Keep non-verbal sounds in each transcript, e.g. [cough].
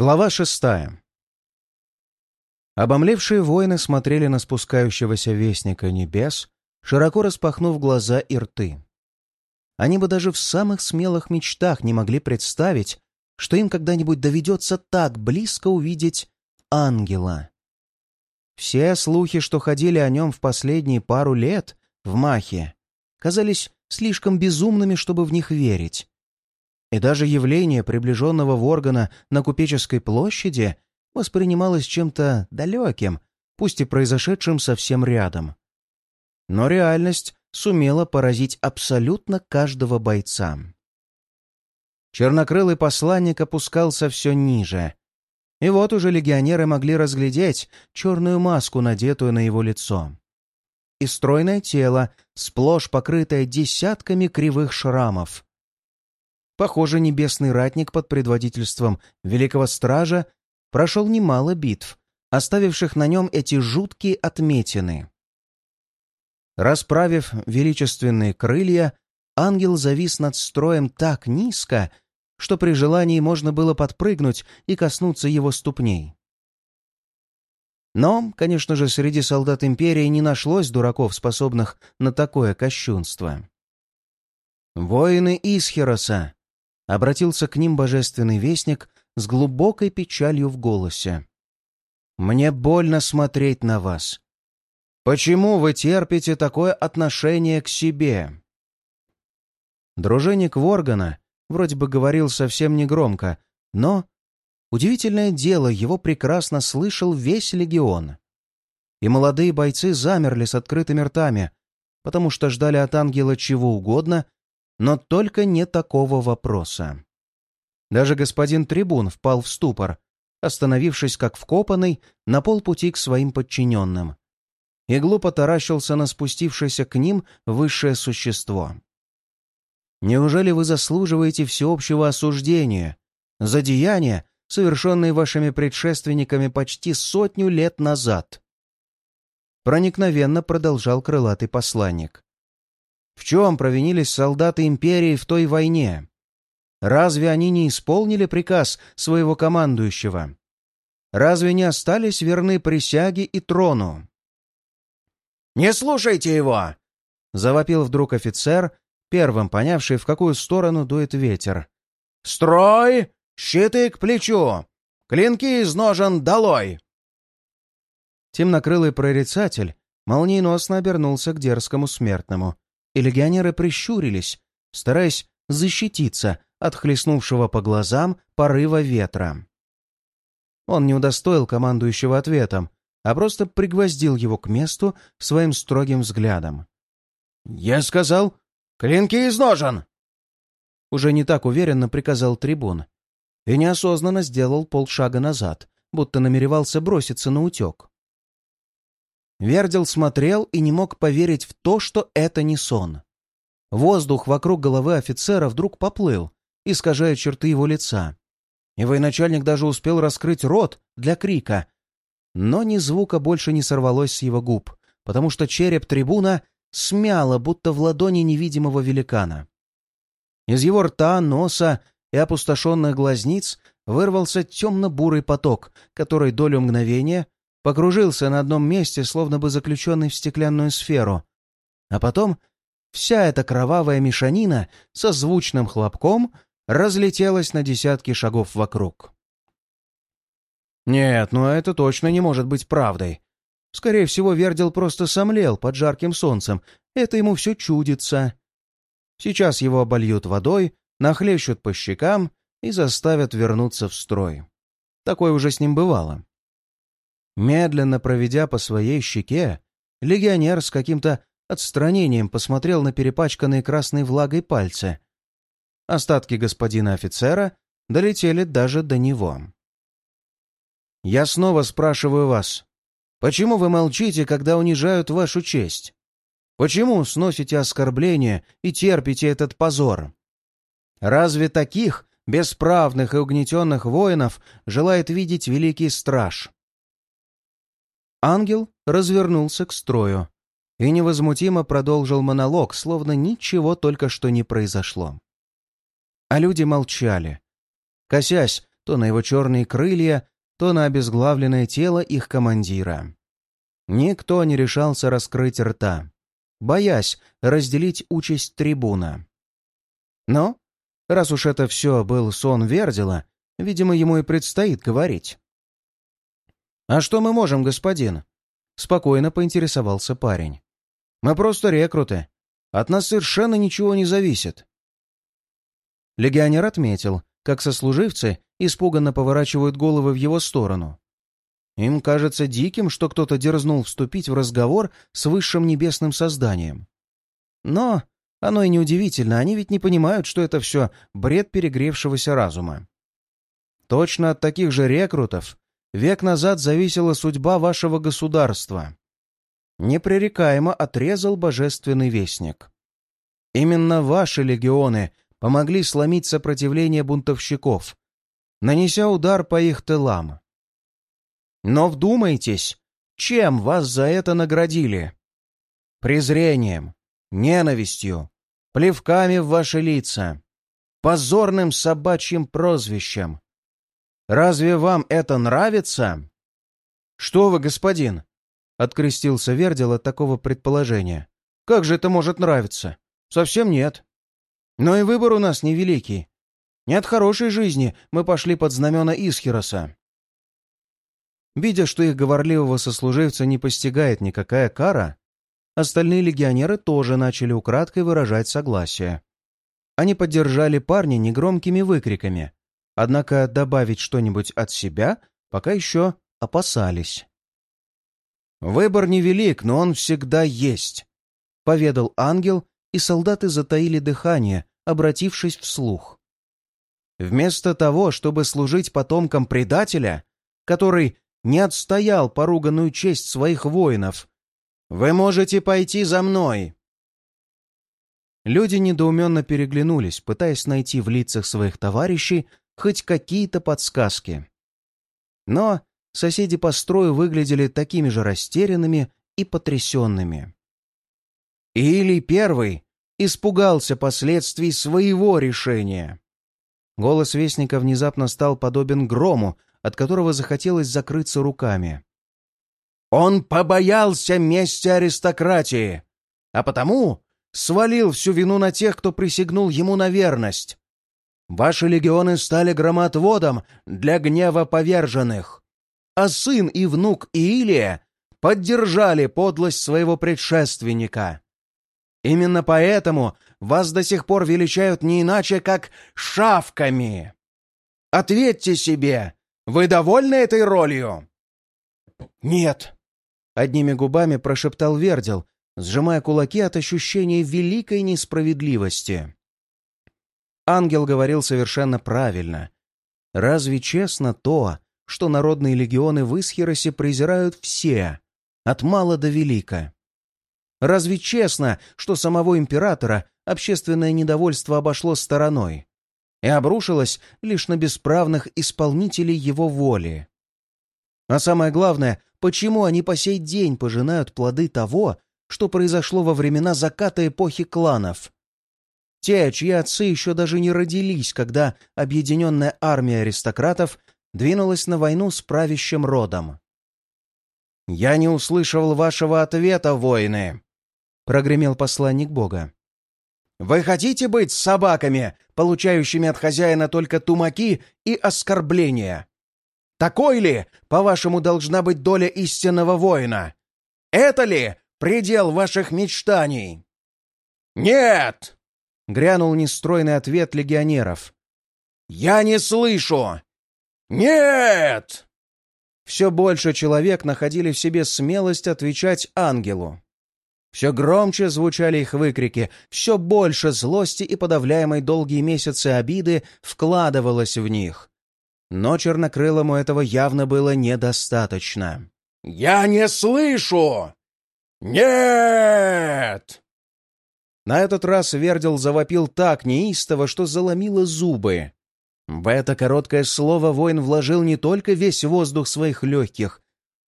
Глава шестая. Обомлевшие воины смотрели на спускающегося вестника небес, широко распахнув глаза и рты. Они бы даже в самых смелых мечтах не могли представить, что им когда-нибудь доведется так близко увидеть ангела. Все слухи, что ходили о нем в последние пару лет в Махе, казались слишком безумными, чтобы в них верить. И даже явление приближенного Воргана на Купеческой площади воспринималось чем-то далеким, пусть и произошедшим совсем рядом. Но реальность сумела поразить абсолютно каждого бойца. Чернокрылый посланник опускался все ниже. И вот уже легионеры могли разглядеть черную маску, надетую на его лицо. И стройное тело, сплошь покрытое десятками кривых шрамов. Похоже, небесный ратник под предводительством великого стража прошел немало битв, оставивших на нем эти жуткие отметины. Расправив величественные крылья, ангел завис над строем так низко, что при желании можно было подпрыгнуть и коснуться его ступней. Но, конечно же, среди солдат Империи не нашлось дураков, способных на такое кощунство. Воины Исхероса обратился к ним божественный вестник с глубокой печалью в голосе. «Мне больно смотреть на вас. Почему вы терпите такое отношение к себе?» Дружинник Воргана вроде бы говорил совсем негромко, но, удивительное дело, его прекрасно слышал весь легион. И молодые бойцы замерли с открытыми ртами, потому что ждали от ангела чего угодно, но только не такого вопроса. Даже господин трибун впал в ступор, остановившись как вкопанный на полпути к своим подчиненным, и глупо таращился на спустившееся к ним высшее существо. «Неужели вы заслуживаете всеобщего осуждения за деяния, совершенные вашими предшественниками почти сотню лет назад?» Проникновенно продолжал крылатый посланник. В чем провинились солдаты империи в той войне? Разве они не исполнили приказ своего командующего? Разве не остались верны присяге и трону? «Не слушайте его!» — завопил вдруг офицер, первым понявший, в какую сторону дует ветер. «Строй! Щиты к плечу! Клинки из ножен долой!» Темнокрылый прорицатель молниеносно обернулся к дерзкому смертному и легионеры прищурились, стараясь защититься от хлестнувшего по глазам порыва ветра. Он не удостоил командующего ответом, а просто пригвоздил его к месту своим строгим взглядом. «Я сказал, клинки изножен!» Уже не так уверенно приказал трибун и неосознанно сделал полшага назад, будто намеревался броситься на утек. Вердил смотрел и не мог поверить в то, что это не сон. Воздух вокруг головы офицера вдруг поплыл, искажая черты его лица. И военачальник даже успел раскрыть рот для крика. Но ни звука больше не сорвалось с его губ, потому что череп трибуна смяло, будто в ладони невидимого великана. Из его рта, носа и опустошенных глазниц вырвался темно-бурый поток, который долю мгновения покружился на одном месте, словно бы заключенный в стеклянную сферу. А потом вся эта кровавая мешанина со звучным хлопком разлетелась на десятки шагов вокруг. Нет, ну это точно не может быть правдой. Скорее всего, Вердил просто сомлел под жарким солнцем. Это ему все чудится. Сейчас его обольют водой, нахлещут по щекам и заставят вернуться в строй. Такое уже с ним бывало. Медленно проведя по своей щеке, легионер с каким-то отстранением посмотрел на перепачканные красной влагой пальцы. Остатки господина офицера долетели даже до него. «Я снова спрашиваю вас, почему вы молчите, когда унижают вашу честь? Почему сносите оскорбления и терпите этот позор? Разве таких бесправных и угнетенных воинов желает видеть великий страж?» Ангел развернулся к строю и невозмутимо продолжил монолог, словно ничего только что не произошло. А люди молчали, косясь то на его черные крылья, то на обезглавленное тело их командира. Никто не решался раскрыть рта, боясь разделить участь трибуна. Но, раз уж это все был сон Вердила, видимо, ему и предстоит говорить. «А что мы можем, господин?» — спокойно поинтересовался парень. «Мы просто рекруты. От нас совершенно ничего не зависит». Легионер отметил, как сослуживцы испуганно поворачивают головы в его сторону. Им кажется диким, что кто-то дерзнул вступить в разговор с высшим небесным созданием. Но оно и неудивительно, они ведь не понимают, что это все бред перегревшегося разума. Точно от таких же рекрутов век назад зависела судьба вашего государства. Непререкаемо отрезал божественный вестник. Именно ваши легионы помогли сломить сопротивление бунтовщиков, нанеся удар по их тылам. Но вдумайтесь, чем вас за это наградили? Презрением, ненавистью, плевками в ваши лица, позорным собачьим прозвищем. Разве вам это нравится? Что вы, господин? Открестился Вердил от такого предположения. Как же это может нравиться? Совсем нет. Но и выбор у нас невеликий. Не от хорошей жизни мы пошли под знамена Исхироса. Видя, что их говорливого сослуживца не постигает никакая кара, остальные легионеры тоже начали украдкой выражать согласие. Они поддержали парня негромкими выкриками, однако добавить что-нибудь от себя пока еще опасались. «Выбор невелик, но он всегда есть», — поведал ангел, и солдаты затаили дыхание, обратившись вслух. Вместо того, чтобы служить потомкам предателя, который не отстоял поруганную честь своих воинов, вы можете пойти за мной. Люди недоуменно переглянулись, пытаясь найти в лицах своих товарищей хоть какие-то подсказки. Но соседи по строю выглядели такими же растерянными и потрясенными. Или первый испугался последствий своего решения. Голос Вестника внезапно стал подобен грому, от которого захотелось закрыться руками. «Он побоялся мести аристократии, а потому свалил всю вину на тех, кто присягнул ему на верность. Ваши легионы стали громотводом для гнева поверженных, а сын и внук Иилия поддержали подлость своего предшественника. Именно поэтому вас до сих пор величают не иначе, как шавками. Ответьте себе, вы довольны этой ролью?» «Нет», — одними губами прошептал Вердил, сжимая кулаки от ощущения великой несправедливости. Ангел говорил совершенно правильно. Разве честно то, что народные легионы в Исхиросе презирают все, от мала до велика? Разве честно, что самого императора общественное недовольство обошло стороной и обрушилось лишь на бесправных исполнителей его воли? А самое главное, почему они по сей день пожинают плоды того, что произошло во времена заката эпохи кланов? Те, чьи отцы еще даже не родились, когда объединенная армия аристократов двинулась на войну с правящим родом. «Я не услышал вашего ответа, воины!» — прогремел посланник Бога. «Вы хотите быть собаками, получающими от хозяина только тумаки и оскорбления? Такой ли, по-вашему, должна быть доля истинного воина? Это ли предел ваших мечтаний?» «Нет!» — грянул нестройный ответ легионеров. «Я не слышу!» «Нет!» Все больше человек находили в себе смелость отвечать ангелу. Все громче звучали их выкрики, все больше злости и подавляемой долгие месяцы обиды вкладывалось в них. Но чернокрылому этого явно было недостаточно. «Я не слышу! Нет!» На этот раз Вердил завопил так неистово, что заломило зубы. В это короткое слово воин вложил не только весь воздух своих легких,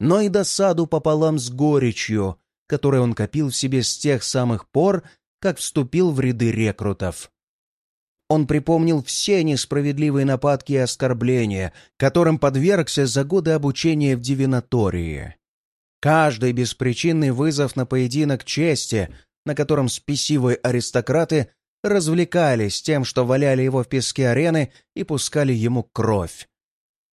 но и досаду пополам с горечью, который он копил в себе с тех самых пор, как вступил в ряды рекрутов. он припомнил все несправедливые нападки и оскорбления, которым подвергся за годы обучения в дивинатории. Каждый беспричинный вызов на поединок чести, на котором спесивые аристократы развлекались тем, что валяли его в песке арены и пускали ему кровь.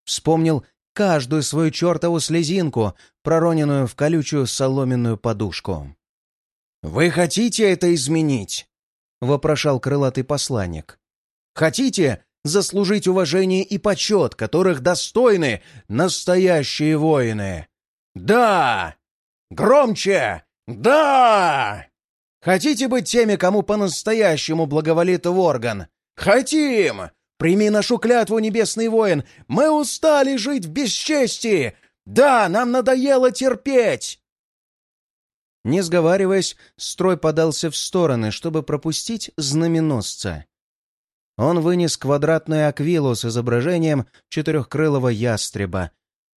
Вспомнил каждую свою чертову слезинку, пророненную в колючую соломенную подушку. «Вы хотите это изменить?» — вопрошал крылатый посланник. «Хотите заслужить уважение и почет, которых достойны настоящие воины?» «Да! Громче! Да!» Хотите быть теми, кому по-настоящему благоволит Ворган? Хотим! Прими нашу клятву, небесный воин! Мы устали жить в бесчестии! Да, нам надоело терпеть!» Не сговариваясь, строй подался в стороны, чтобы пропустить знаменосца. Он вынес квадратную аквилу с изображением четырехкрылого ястреба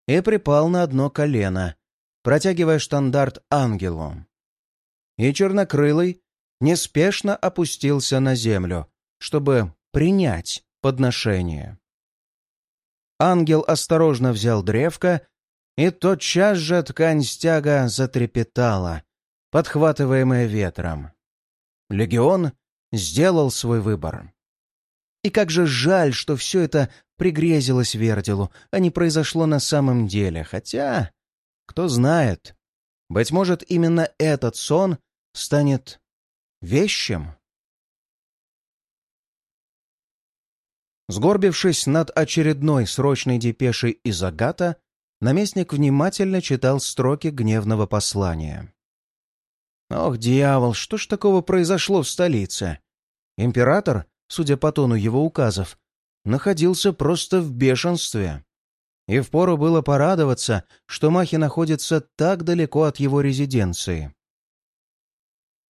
и припал на одно колено, протягивая штандарт ангелу и чернокрылый неспешно опустился на землю, чтобы принять подношение. Ангел осторожно взял древко, и тотчас же ткань стяга затрепетала, подхватываемая ветром. Легион сделал свой выбор. И как же жаль, что все это пригрезилось Вердилу, а не произошло на самом деле, хотя, кто знает, быть может, именно этот сон станет вещим? Сгорбившись над очередной срочной депешей из Агата, наместник внимательно читал строки гневного послания. «Ох, дьявол, что ж такого произошло в столице?» Император, судя по тону его указов, находился просто в бешенстве. И впору было порадоваться, что Махи находится так далеко от его резиденции.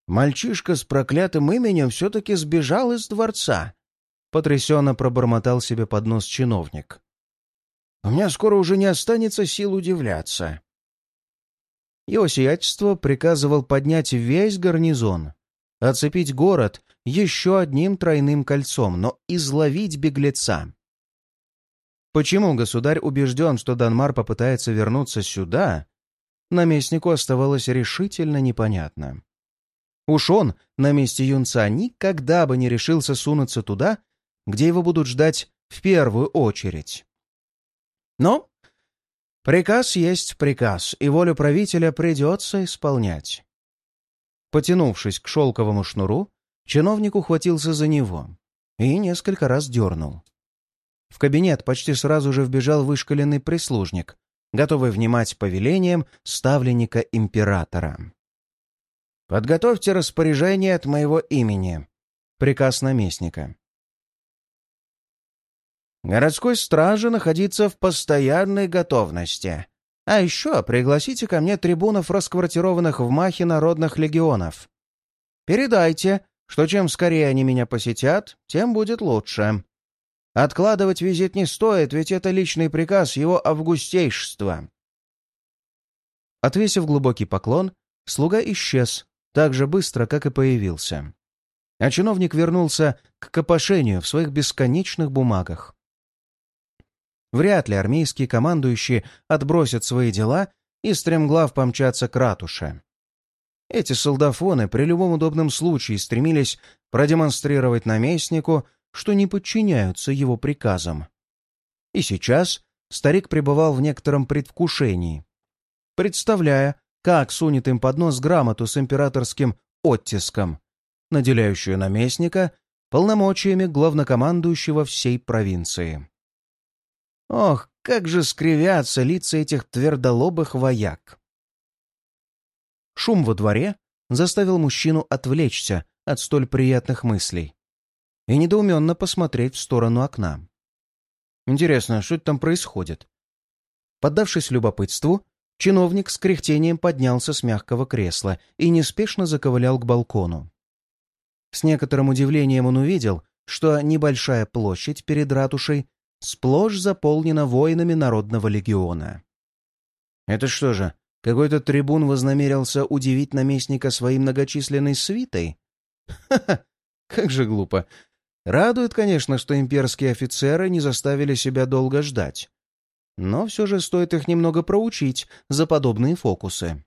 Мальчишка с проклятым именем все-таки сбежал из дворца. Потрясенно пробормотал себе под нос чиновник. У меня скоро уже не останется сил удивляться. Его сиятельство приказывал поднять весь гарнизон, оцепить город еще одним тройным кольцом, но изловить беглеца. Почему государь убежден, что Данмар попытается вернуться сюда, наместнику оставалось решительно непонятно. Уж он на месте юнца никогда бы не решился сунуться туда, где его будут ждать в первую очередь. Но приказ есть приказ, и волю правителя придется исполнять. Потянувшись к шелковому шнуру, чиновник ухватился за него и несколько раз дернул. В кабинет почти сразу же вбежал вышкаленный прислужник, готовый внимать повелениям ставленника императора. «Подготовьте распоряжение от моего имени». Приказ наместника. «Городской страже находиться в постоянной готовности. А еще пригласите ко мне трибунов, расквартированных в Махе народных легионов. Передайте, что чем скорее они меня посетят, тем будет лучше. Откладывать визит не стоит, ведь это личный приказ его августейшества». Отвесив глубокий поклон, слуга исчез, так же быстро, как и появился. А чиновник вернулся к копошению в своих бесконечных бумагах. Вряд ли армейские командующие отбросят свои дела и стремглав помчатся к ратуше. Эти солдафоны при любом удобном случае стремились продемонстрировать наместнику, что не подчиняются его приказам. И сейчас старик пребывал в некотором предвкушении, представляя, как сунет им под нос грамоту с императорским оттиском, наделяющую наместника полномочиями главнокомандующего всей провинции. Ох, как же скривятся лица этих твердолобых вояк! Шум во дворе заставил мужчину отвлечься от столь приятных мыслей и недоуменно посмотреть в сторону окна. Интересно, что там происходит? Поддавшись любопытству, Чиновник с кряхтением поднялся с мягкого кресла и неспешно заковылял к балкону. С некоторым удивлением он увидел, что небольшая площадь перед ратушей сплошь заполнена воинами Народного легиона. Это что же, какой-то трибун вознамерился удивить наместника своей многочисленной свитой? [laughs] Ха-ха, как же глупо. Радует, конечно, что имперские офицеры не заставили себя долго ждать. Но все же стоит их немного проучить за подобные фокусы.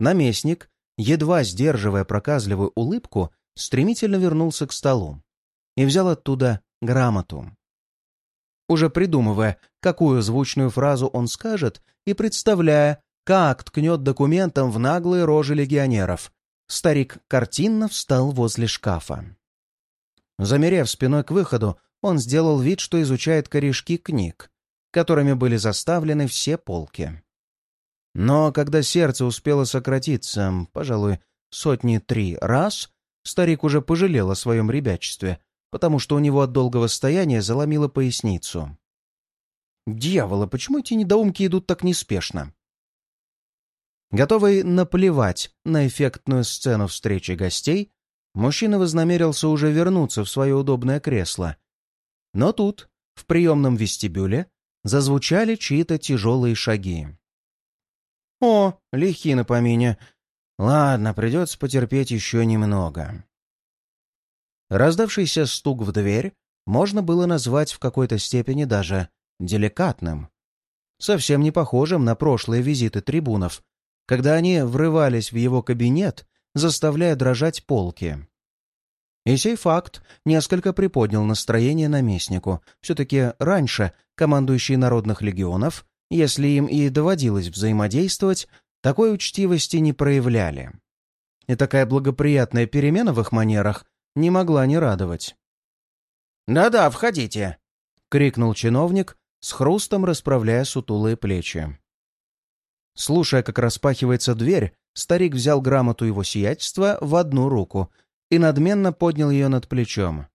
Наместник, едва сдерживая проказливую улыбку, стремительно вернулся к столу и взял оттуда грамоту. Уже придумывая, какую звучную фразу он скажет, и представляя, как ткнет документом в наглые рожи легионеров, старик картинно встал возле шкафа. Замерев спиной к выходу, он сделал вид, что изучает корешки книг, которыми были заставлены все полки. Но когда сердце успело сократиться, пожалуй, сотни три раз, старик уже пожалел о своем ребячестве, потому что у него от долгого стояния заломило поясницу. «Дьявола, почему эти недоумки идут так неспешно?» Готовый наплевать на эффектную сцену встречи гостей, Мужчина вознамерился уже вернуться в свое удобное кресло. Но тут, в приемном вестибюле, зазвучали чьи-то тяжелые шаги. «О, лихи на помине. Ладно, придется потерпеть еще немного». Раздавшийся стук в дверь можно было назвать в какой-то степени даже деликатным. Совсем не похожим на прошлые визиты трибунов, когда они врывались в его кабинет заставляя дрожать полки. И сей факт несколько приподнял настроение наместнику. Все-таки раньше командующие народных легионов, если им и доводилось взаимодействовать, такой учтивости не проявляли. И такая благоприятная перемена в их манерах не могла не радовать. «Да-да, входите!» — крикнул чиновник, с хрустом расправляя сутулые плечи. Слушая, как распахивается дверь, старик взял грамоту его сиятельства в одну руку и надменно поднял ее над плечом.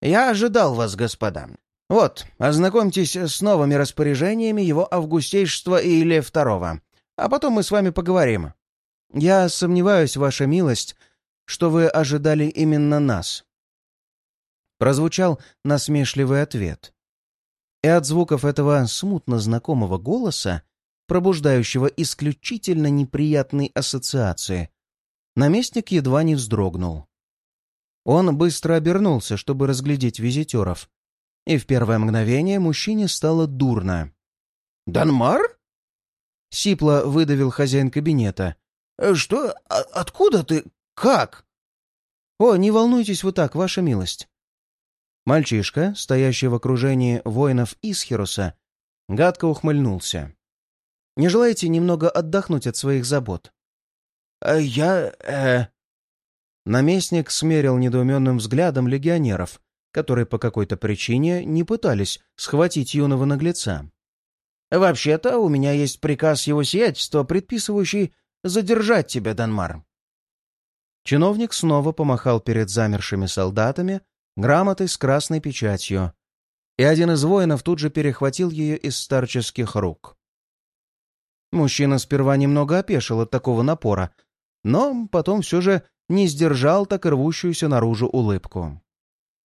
«Я ожидал вас, господа. Вот, ознакомьтесь с новыми распоряжениями его августейшества или второго, а потом мы с вами поговорим. Я сомневаюсь, ваша милость, что вы ожидали именно нас». Прозвучал насмешливый ответ. И от звуков этого смутно знакомого голоса пробуждающего исключительно неприятные ассоциации, наместник едва не вздрогнул. Он быстро обернулся, чтобы разглядеть визитеров, и в первое мгновение мужчине стало дурно. «Данмар?» — сипло выдавил хозяин кабинета. «Э, «Что? А откуда ты? Как?» «О, не волнуйтесь вы так, ваша милость». Мальчишка, стоящий в окружении воинов Исхируса, гадко ухмыльнулся. Не желаете немного отдохнуть от своих забот?» «Э, «Я... э...» Наместник смерил недоуменным взглядом легионеров, которые по какой-то причине не пытались схватить юного наглеца. «Вообще-то у меня есть приказ его сиятельства, предписывающий задержать тебя, Данмар». Чиновник снова помахал перед замершими солдатами грамотой с красной печатью, и один из воинов тут же перехватил ее из старческих рук. Мужчина сперва немного опешил от такого напора, но потом все же не сдержал так рвущуюся наружу улыбку.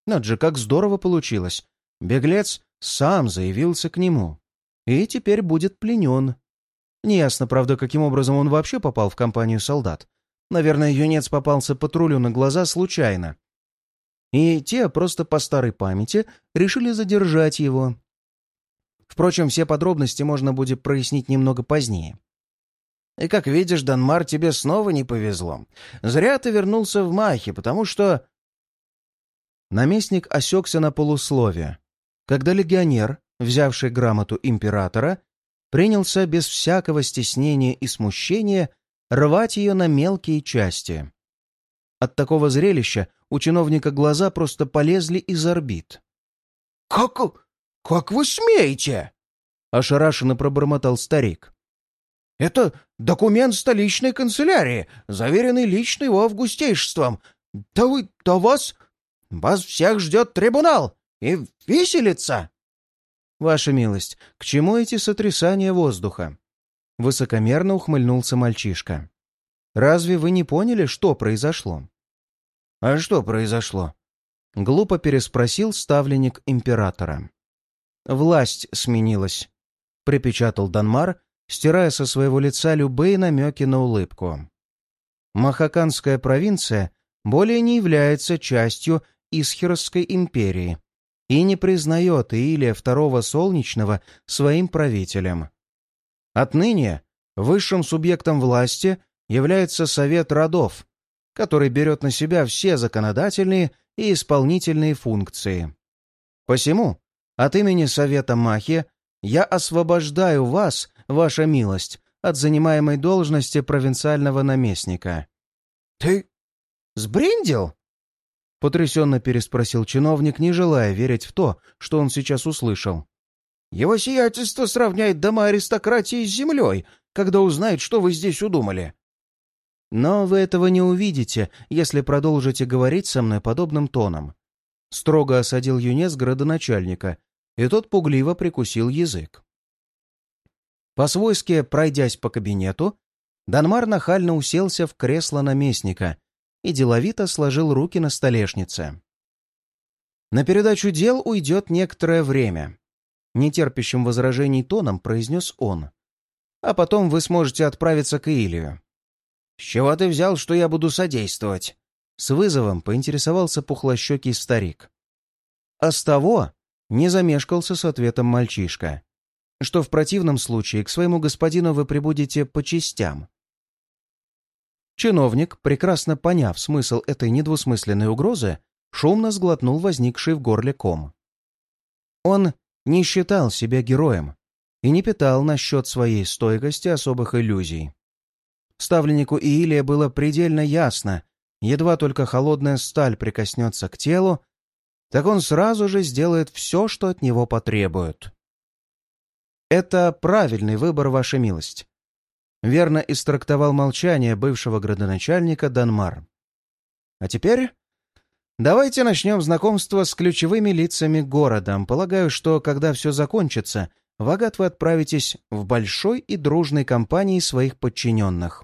Над же, как здорово получилось. Беглец сам заявился к нему. И теперь будет пленен. Неясно, правда, каким образом он вообще попал в компанию солдат. Наверное, юнец попался патрулю на глаза случайно. И те просто по старой памяти решили задержать его, Впрочем, все подробности можно будет прояснить немного позднее. И, как видишь, Данмар, тебе снова не повезло. Зря ты вернулся в Махи, потому что...» Наместник осекся на полусловие, когда легионер, взявший грамоту императора, принялся без всякого стеснения и смущения рвать ее на мелкие части. От такого зрелища у чиновника глаза просто полезли из орбит. «Как... «Как вы смеете?» — ошарашенно пробормотал старик. «Это документ столичной канцелярии, заверенный лично его августейшеством. Да вы, да вас... Вас всех ждет трибунал и виселица!» «Ваша милость, к чему эти сотрясания воздуха?» Высокомерно ухмыльнулся мальчишка. «Разве вы не поняли, что произошло?» «А что произошло?» Глупо переспросил ставленник императора. Власть сменилась», — припечатал Данмар, стирая со своего лица любые намеки на улыбку. «Махаканская провинция более не является частью Исхеросской империи и не признает Иилия Второго Солнечного своим правителем. Отныне высшим субъектом власти является Совет Родов, который берет на себя все законодательные и исполнительные функции. Посему, от имени Совета Махи, я освобождаю вас, ваша милость, от занимаемой должности провинциального наместника. «Ты сбрендил?» Потрясенно переспросил чиновник, не желая верить в то, что он сейчас услышал. «Его сиятельство сравняет дома аристократии с землей, когда узнает, что вы здесь удумали». «Но вы этого не увидите, если продолжите говорить со мной подобным тоном», строго осадил юнец градоначальника, и тот пугливо прикусил язык. По-свойски, пройдясь по кабинету, Данмар нахально уселся в кресло наместника и деловито сложил руки на столешнице. «На передачу дел уйдет некоторое время», — нетерпящим возражений тоном произнес он. «А потом вы сможете отправиться к Илию». «С чего ты взял, что я буду содействовать?» С вызовом поинтересовался пухлощекий старик. «А с того не замешкался с ответом мальчишка, что в противном случае к своему господину вы прибудете по частям, Чиновник, прекрасно поняв смысл этой недвусмысленной угрозы, шумно сглотнул возникший в горле ком. Он не считал себя героем и не питал насчет своей стойкости особых иллюзий. Ставленнику Иилия было предельно ясно, едва только холодная сталь прикоснется к телу, так он сразу же сделает все, что от него потребуют. «Это правильный выбор, Ваша милость», верно истрактовал молчание бывшего градоначальника Данмар. А теперь давайте начнем знакомство с ключевыми лицами города. Полагаю, что когда все закончится, в Агат вы отправитесь в большой и дружной компании своих подчиненных.